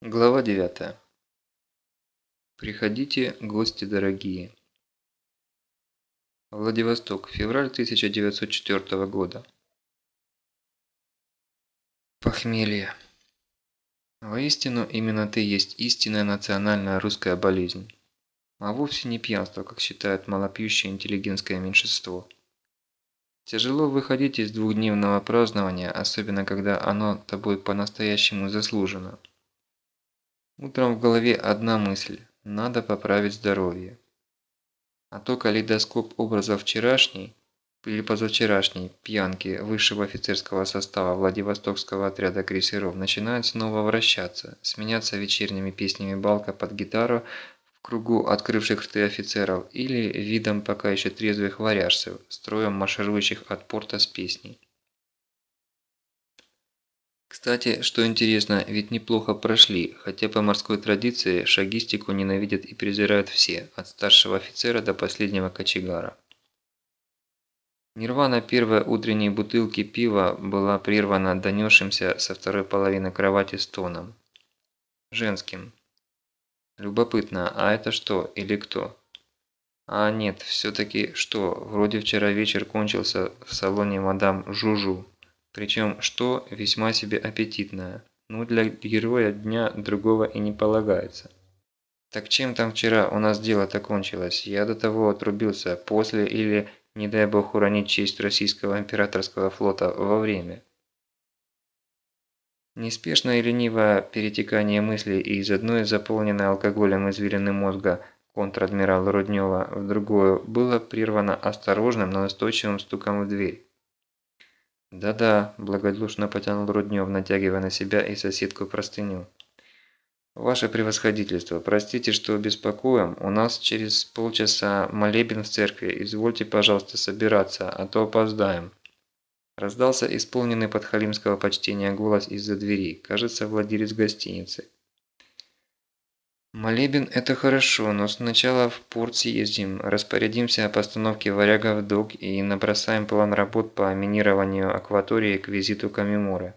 Глава 9. Приходите, гости дорогие. Владивосток, февраль 1904 года. Похмелье. Воистину, именно ты есть истинная национальная русская болезнь. А вовсе не пьянство, как считает малопьющее интеллигентское меньшинство. Тяжело выходить из двухдневного празднования, особенно когда оно тобой по-настоящему заслужено. Утром в голове одна мысль – надо поправить здоровье. А то калейдоскоп образов вчерашней или позавчерашней пьянки высшего офицерского состава Владивостокского отряда крейсеров начинает снова вращаться, сменяться вечерними песнями балка под гитару в кругу открывших рты офицеров или видом пока еще трезвых варяжцев, строем марширующих от порта с песней. Кстати, что интересно, ведь неплохо прошли, хотя по морской традиции шагистику ненавидят и презирают все, от старшего офицера до последнего кочегара. Нирвана первой утренней бутылки пива была прервана донесшимся со второй половины кровати стоном. Женским. Любопытно, а это что или кто? А нет, все-таки что, вроде вчера вечер кончился в салоне мадам Жужу. Причем что весьма себе аппетитное. Ну для героя дня другого и не полагается. Так чем там вчера у нас дело-то кончилось? Я до того отрубился после или, не дай бог уронить честь российского императорского флота во время. Неспешное и ленивое перетекание мыслей из одной заполненной алкоголем извилины мозга контр-адмирала Руднева в другую было прервано осторожным, но настойчивым стуком в дверь. «Да-да», – благодушно потянул Руднев, натягивая на себя и соседку простыню. «Ваше превосходительство, простите, что беспокоим. У нас через полчаса молебен в церкви. Извольте, пожалуйста, собираться, а то опоздаем». Раздался исполненный подхалимского почтения голос из-за двери, кажется, владелец гостиницы. Молебен – это хорошо, но сначала в порт съездим, распорядимся о постановке варяга в док и набросаем план работ по минированию акватории к визиту Камимуры.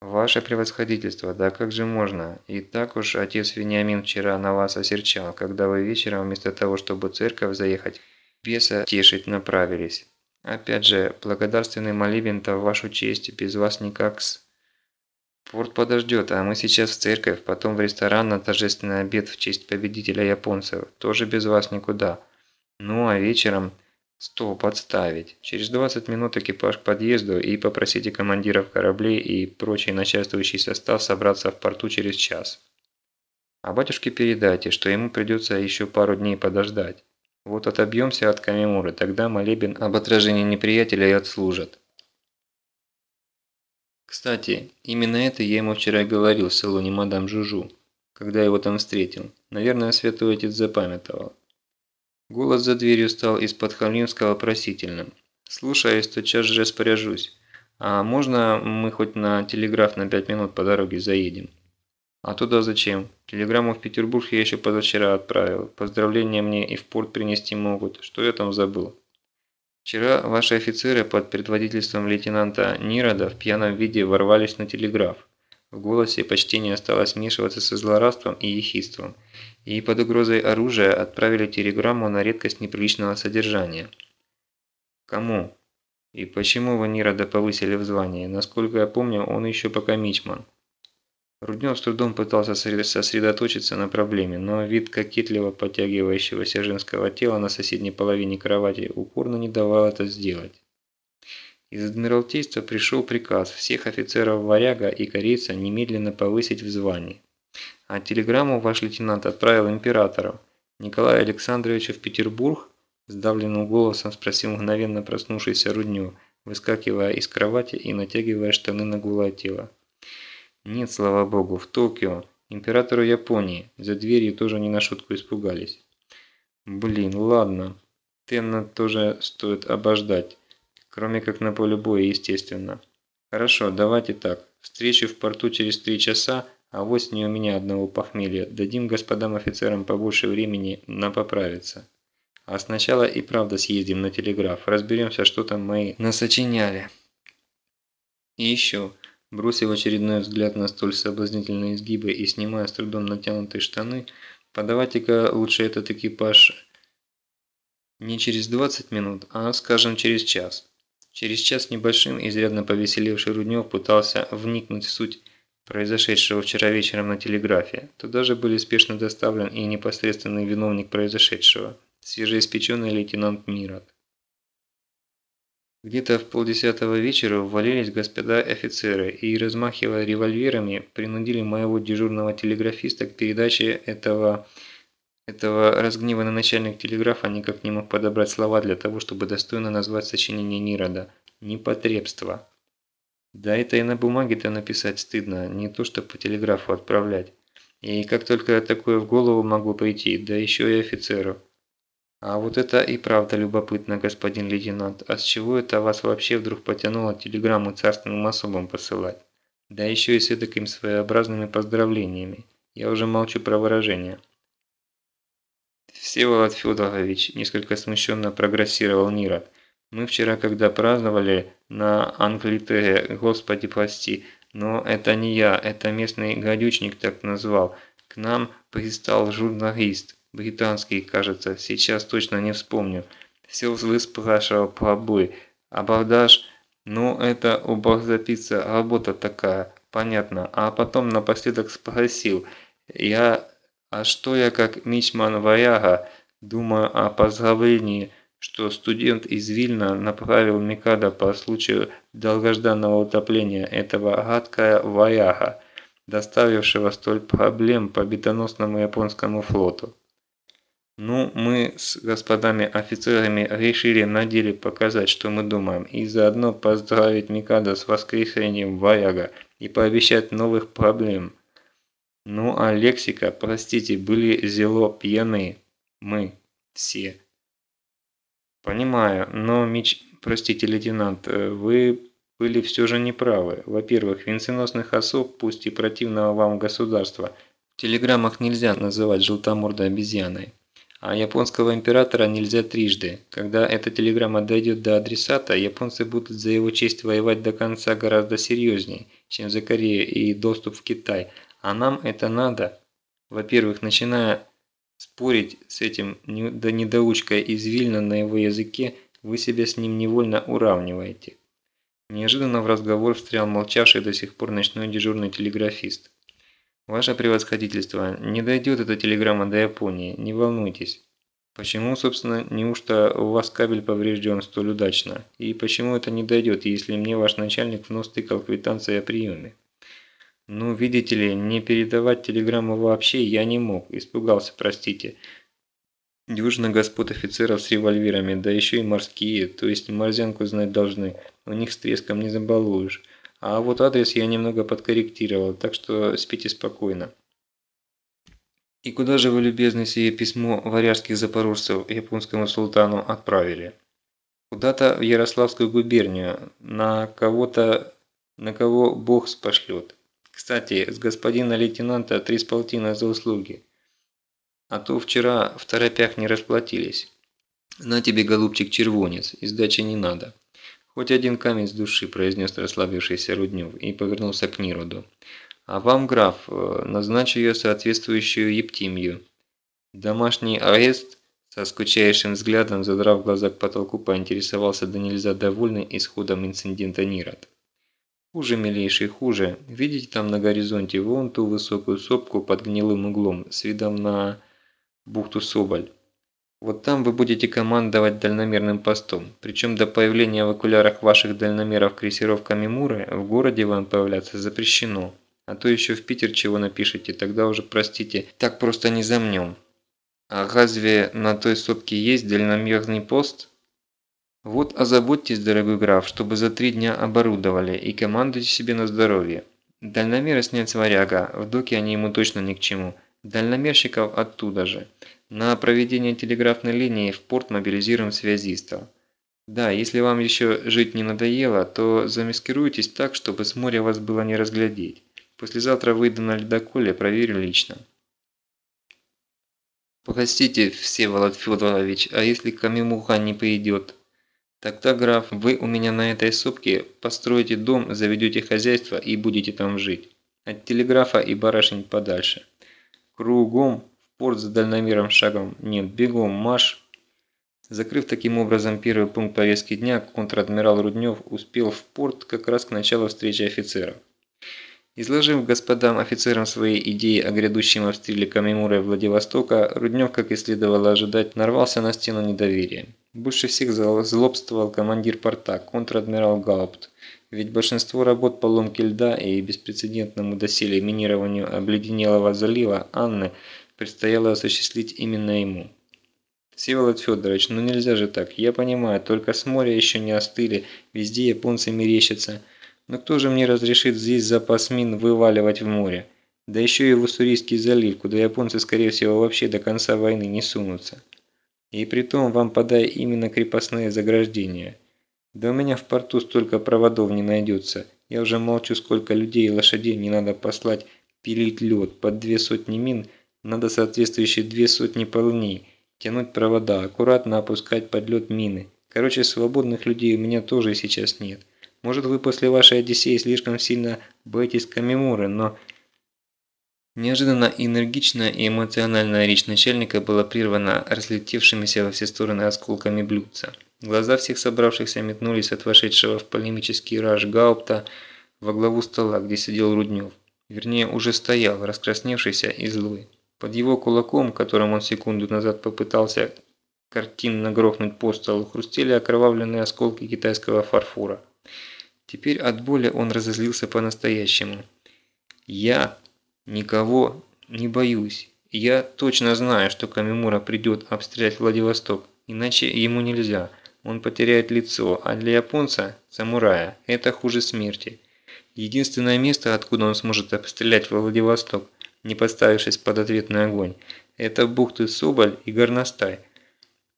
Ваше превосходительство, да как же можно? И так уж отец Вениамин вчера на вас осерчал, когда вы вечером вместо того, чтобы в церковь заехать, беса тешить направились. Опять же, благодарственный молебен-то в вашу честь, без вас никак с... Порт подождет, а мы сейчас в церковь, потом в ресторан на торжественный обед в честь победителя японцев. Тоже без вас никуда. Ну а вечером стол подставить. Через 20 минут экипаж к подъезду и попросите командиров кораблей и прочий начальствующий состав собраться в порту через час. А батюшке передайте, что ему придется еще пару дней подождать. Вот отобьемся от Камимуры, тогда молебен об отражении неприятеля и отслужат. Кстати, именно это я ему вчера говорил в салоне мадам Жужу, когда его там встретил. Наверное, святой отец запамятовал. Голос за дверью стал из-под Хамлинского просительным. «Слушаюсь, тотчас же распоряжусь. А можно мы хоть на телеграф на пять минут по дороге заедем?» «А туда зачем? Телеграмму в Петербург я еще позавчера отправил. Поздравления мне и в порт принести могут. Что я там забыл?» Вчера ваши офицеры под предводительством лейтенанта Нирода в пьяном виде ворвались на телеграф. В голосе почти не осталось смешиваться со злорадством и ехидством, и под угрозой оружия отправили телеграмму на редкость неприличного содержания. Кому? И почему вы Нирода повысили в звании? Насколько я помню, он еще пока мичман. Руднев с трудом пытался сосредоточиться на проблеме, но вид кокетливо подтягивающегося женского тела на соседней половине кровати упорно не давал это сделать. Из Адмиралтейства пришел приказ всех офицеров «Варяга» и корейца немедленно повысить в звании. А телеграмму ваш лейтенант отправил императору. Николаю Александровичу в Петербург? Сдавленным голосом спросил мгновенно проснувшийся Руднев, выскакивая из кровати и натягивая штаны на голое тело. Нет, слава богу, в Токио. Императору Японии. За дверью тоже не на шутку испугались. Блин, ладно. Тенна тоже стоит обождать. Кроме как на поле боя, естественно. Хорошо, давайте так. Встречу в порту через три часа, а вот не у меня одного похмелья. Дадим господам офицерам побольше времени на поправиться. А сначала и правда съездим на телеграф. Разберемся, что там мои насочиняли. И еще. Бросив очередной взгляд на столь соблазнительные изгибы и снимая с трудом натянутые штаны, подавайте-ка лучше этот экипаж не через 20 минут, а, скажем, через час. Через час небольшим изрядно повеселевший Руднев пытался вникнуть в суть произошедшего вчера вечером на телеграфе. Туда же были спешно доставлен и непосредственный виновник произошедшего, свежеиспеченный лейтенант Мирот. Где-то в полдесятого вечера ввалились господа офицеры и, размахивая револьверами, принудили моего дежурного телеграфиста к передаче этого... Этого разгневанный начальник телеграфа никак не мог подобрать слова для того, чтобы достойно назвать сочинение Нирода. Непотребство. Да это и на бумаге-то написать стыдно, не то что по телеграфу отправлять. И как только такое в голову могло прийти, да еще и офицеру. А вот это и правда любопытно, господин лейтенант. А с чего это вас вообще вдруг потянуло телеграмму царственным особам посылать? Да еще и с такими своеобразными поздравлениями. Я уже молчу про выражение. Всеволод Федорович несколько смущенно прогрессировал Нирот. Мы вчера, когда праздновали на Англитере, господи прости, но это не я, это местный гадючник так назвал. К нам пристал журналист британский, кажется, сейчас точно не вспомню. Все выспрашивал про бой. Абордаж, ну это у бахзапица работа такая, понятно. А потом напоследок спросил, я, а что я как мичман варяга, думаю о поздравлении, что студент из Вильна направил Микада по случаю долгожданного утопления этого гадкая варяга, доставившего столь проблем по бедоносному японскому флоту. Ну, мы с господами офицерами решили на деле показать, что мы думаем, и заодно поздравить Микадо с воскресением Варяга и пообещать новых проблем. Ну а лексика, простите, были зело пьяны. Мы. Все. Понимаю, но Мич... Простите, лейтенант, э, вы были все же неправы. Во-первых, венценосных особ, пусть и противного вам государства, в телеграммах нельзя называть желтомордой обезьяной. А японского императора нельзя трижды. Когда эта телеграмма дойдет до адресата, японцы будут за его честь воевать до конца гораздо серьезнее, чем за Корею и доступ в Китай. А нам это надо. Во-первых, начиная спорить с этим недоучкой из Вильна на его языке, вы себя с ним невольно уравниваете. Неожиданно в разговор встрял молчавший до сих пор ночной дежурный телеграфист. Ваше превосходительство, не дойдет эта телеграмма до Японии, не волнуйтесь. Почему, собственно, неужто у вас кабель поврежден столь удачно? И почему это не дойдет, если мне ваш начальник в нос тыкал квитанции о приеме? Ну, видите ли, не передавать телеграмму вообще я не мог, испугался, простите. Дюжина господ офицеров с револьверами, да еще и морские, то есть морзянку знать должны, у них с треском не забалуешь. А вот адрес я немного подкорректировал, так что спите спокойно. И куда же вы, любезный, сие письмо варяжских запорожцев японскому султану отправили? Куда-то в Ярославскую губернию, на кого-то, на кого бог спошлет. Кстати, с господина лейтенанта три с полтина за услуги. А то вчера в торопях не расплатились. На тебе, голубчик, червонец, и сдачи не надо. «Хоть один камень с души», – произнес расслабившийся Руднев и повернулся к Нироду. «А вам, граф, э, назначу я соответствующую ептимью». Домашний арест, со скучающим взглядом, задрав глаза к потолку, поинтересовался да нельзя довольный исходом инцидента Нирод. «Хуже, милейший, хуже. Видите там на горизонте вон ту высокую сопку под гнилым углом с видом на бухту Соболь?» Вот там вы будете командовать дальномерным постом. Причем до появления в окулярах ваших дальномеров крейсеров Камимуры в городе вам появляться запрещено. А то еще в Питер чего напишите, тогда уже, простите, так просто не замнем. А разве на той сопке есть дальномерный пост? Вот озаботьтесь, дорогой граф, чтобы за три дня оборудовали и командуйте себе на здоровье. Дальномеры снять с варяга, в доке они ему точно ни к чему. Дальномерщиков оттуда же. На проведение телеграфной линии в порт мобилизируем связистов. Да, если вам еще жить не надоело, то замаскируйтесь так, чтобы с моря вас было не разглядеть. Послезавтра выйду на ледоколе, проверю лично. Простите, Всеволод Федорович, а если Камимуха не придет? Тогда, граф, вы у меня на этой сопке построите дом, заведете хозяйство и будете там жить. От телеграфа и барышень подальше. Кругом порт за дальномером шагом нет, бегом, марш. Закрыв таким образом первый пункт повестки дня, контр-адмирал Руднев успел в порт как раз к началу встречи офицеров. Изложив господам офицерам свои идеи о грядущем обстреле Камимура и Владивостока, Руднев, как и следовало ожидать, нарвался на стену недоверия. Больше всех злобствовал командир порта, контр-адмирал Гаупт, ведь большинство работ по ломке льда и беспрецедентному доселе минированию обледенелого залива Анны предстояло осуществить именно ему. Всеволод Федорович, ну нельзя же так, я понимаю, только с моря еще не остыли, везде японцы мерещатся – но кто же мне разрешит здесь запас мин вываливать в море? Да еще и в Уссурийский залив, куда японцы, скорее всего, вообще до конца войны не сунутся. И при том вам подай именно крепостные заграждения. Да у меня в порту столько проводов не найдется. Я уже молчу, сколько людей и лошадей не надо послать пилить лед. Под две сотни мин надо соответствующие две сотни полней. Тянуть провода, аккуратно опускать под лед мины. Короче, свободных людей у меня тоже сейчас нет. Может, вы после вашей Одиссеи слишком сильно боитесь Камимуры, но...» Неожиданно энергичная и эмоциональная речь начальника была прервана разлетевшимися во все стороны осколками блюдца. Глаза всех собравшихся метнулись от вошедшего в полемический раж Гаупта во главу стола, где сидел Руднев. Вернее, уже стоял, раскрасневшийся и злой. Под его кулаком, которым он секунду назад попытался картинно грохнуть по столу, хрустели окровавленные осколки китайского фарфора. Теперь от боли он разозлился по-настоящему. «Я никого не боюсь. Я точно знаю, что Камимура придет обстрелять Владивосток, иначе ему нельзя. Он потеряет лицо, а для японца, самурая, это хуже смерти. Единственное место, откуда он сможет обстрелять Владивосток, не подставившись под ответный огонь, это бухты Соболь и Горностай.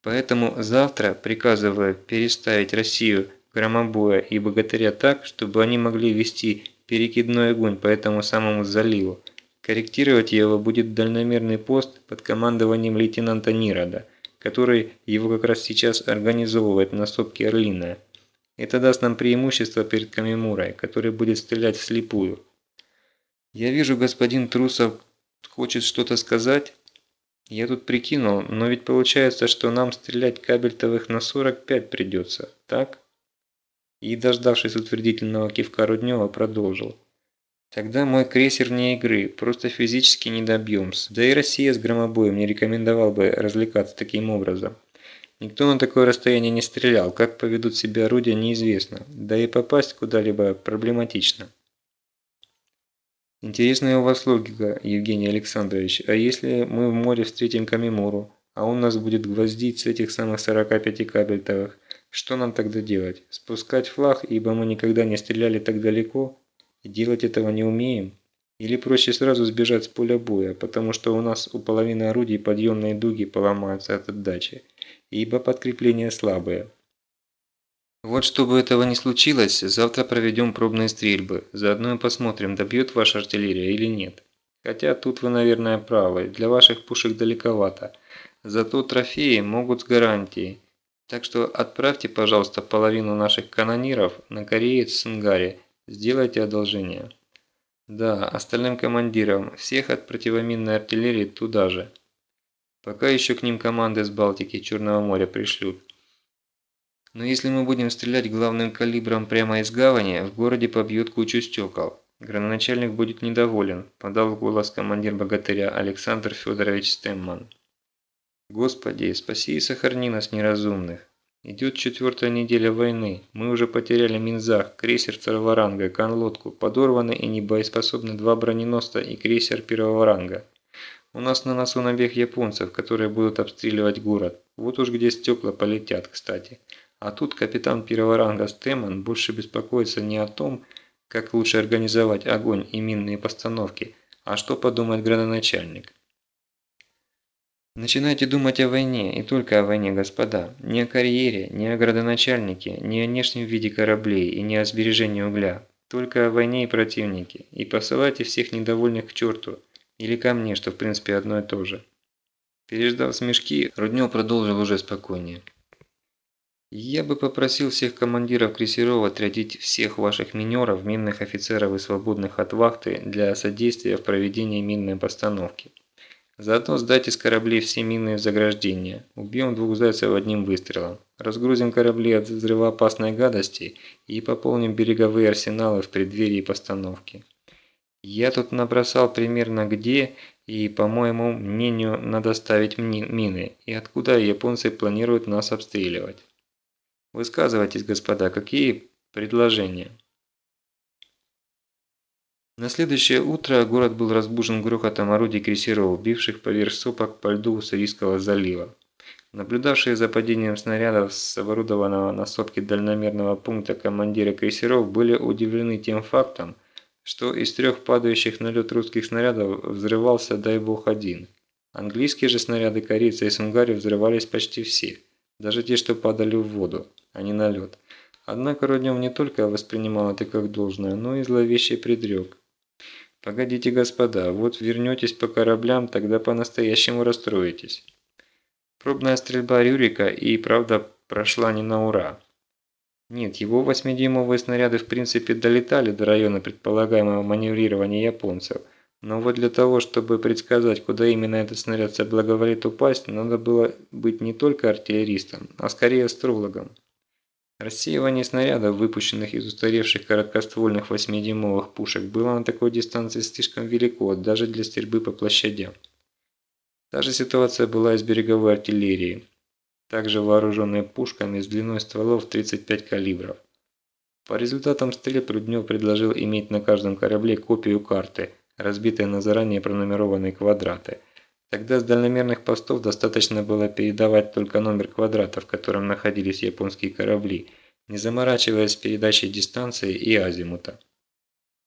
Поэтому завтра приказываю переставить Россию громобоя и богатыря так, чтобы они могли вести перекидной огонь по этому самому заливу. Корректировать его будет дальномерный пост под командованием лейтенанта Нирода, который его как раз сейчас организовывает на сопке Орлиная. Это даст нам преимущество перед Камимурой, который будет стрелять вслепую. Я вижу, господин Трусов хочет что-то сказать. Я тут прикинул, но ведь получается, что нам стрелять кабельтовых на 45 придется, так? и, дождавшись утвердительного кивка Руднева, продолжил. Тогда мой крейсер не игры, просто физически не добьемся. Да и Россия с громобоем не рекомендовал бы развлекаться таким образом. Никто на такое расстояние не стрелял, как поведут себя орудия неизвестно, да и попасть куда-либо проблематично. Интересная у вас логика, Евгений Александрович, а если мы в море встретим Камимуру, а он нас будет гвоздить с этих самых 45 кабельтовых, что нам тогда делать? Спускать флаг, ибо мы никогда не стреляли так далеко и делать этого не умеем? Или проще сразу сбежать с поля боя, потому что у нас у половины орудий подъемные дуги поломаются от отдачи, ибо подкрепление слабое. Вот чтобы этого не случилось, завтра проведем пробные стрельбы, заодно и посмотрим, добьет ваша артиллерия или нет. Хотя тут вы, наверное, правы, для ваших пушек далековато. Зато трофеи могут с гарантией. Так что отправьте, пожалуйста, половину наших канониров на кореец Сунгари. Сделайте одолжение. Да, остальным командирам, всех от противоминной артиллерии туда же. Пока еще к ним команды с Балтики Черного моря пришлют. Но если мы будем стрелять главным калибром прямо из гавани, в городе побьют кучу стекол. Градоначальник будет недоволен, подал голос командир богатыря Александр Федорович Стемман. Господи, спаси и сохрани нас неразумных. Идет четвертая неделя войны. Мы уже потеряли Минзах, крейсер второго ранга, конлодку, подорваны и небоеспособны два броненосца и крейсер первого ранга. У нас на носу набег японцев, которые будут обстреливать город. Вот уж где стекла полетят, кстати. А тут капитан первого ранга Стэмон больше беспокоится не о том, как лучше организовать огонь и минные постановки, а что подумает градоначальник. Начинайте думать о войне, и только о войне, господа. Не о карьере, не о градоначальнике, не о внешнем виде кораблей и не о сбережении угля. Только о войне и противнике. И посылайте всех недовольных к черту. Или ко мне, что в принципе одно и то же. Переждав смешки, Руднев продолжил уже спокойнее. Я бы попросил всех командиров крейсеров отрядить всех ваших минеров, минных офицеров и свободных от вахты для содействия в проведении минной постановки. Заодно сдайте с кораблей все минные заграждения. Убьем двух зайцев одним выстрелом. Разгрузим корабли от взрывоопасной гадости и пополним береговые арсеналы в преддверии постановки. Я тут набросал примерно где и, по моему мнению, надо ставить мины, и откуда японцы планируют нас обстреливать. Высказывайтесь, господа, какие предложения? На следующее утро город был разбужен грохотом орудий крейсеров, бивших поверх сопок по льду Уссурийского залива. Наблюдавшие за падением снарядов с оборудованного на сопке дальномерного пункта командиры крейсеров были удивлены тем фактом, что из трех падающих на лед русских снарядов взрывался, дай бог, один. Английские же снаряды корейца и сунгари взрывались почти все, даже те, что падали в воду, а не на лед. Однако Роднев не только воспринимал это как должное, но и зловеще предрек. Погодите, господа, вот вернетесь по кораблям, тогда по-настоящему расстроитесь. Пробная стрельба Рюрика и правда прошла не на ура. Нет, его 8-дюймовые снаряды в принципе долетали до района предполагаемого маневрирования японцев, но вот для того, чтобы предсказать, куда именно этот снаряд соблаговолит упасть, надо было быть не только артиллеристом, а скорее астрологом. Рассеивание снарядов, выпущенных из устаревших короткоствольных 8-дюймовых пушек, было на такой дистанции слишком велико, даже для стрельбы по площадям. Та же ситуация была и с береговой артиллерией, также вооруженной пушками с длиной стволов 35 калибров. По результатам стрельб Руднев предложил иметь на каждом корабле копию карты, разбитой на заранее пронумерованные квадраты. Тогда с дальномерных постов достаточно было передавать только номер квадрата, в котором находились японские корабли, не заморачиваясь передачей дистанции и азимута.